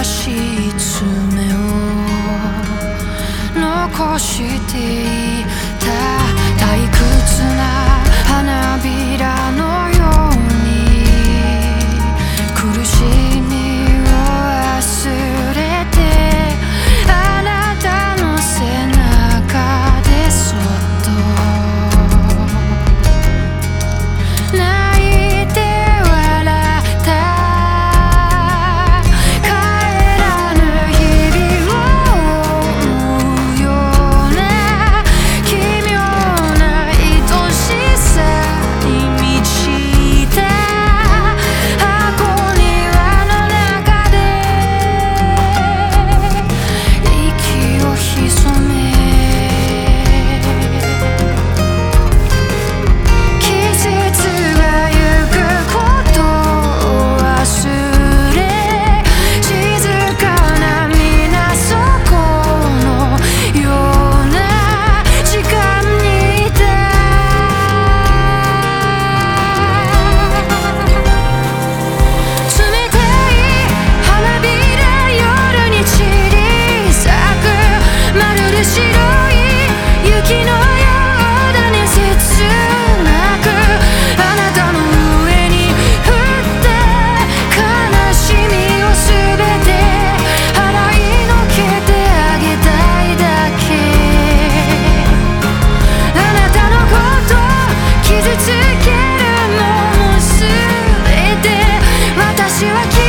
らしい爪を残している。you again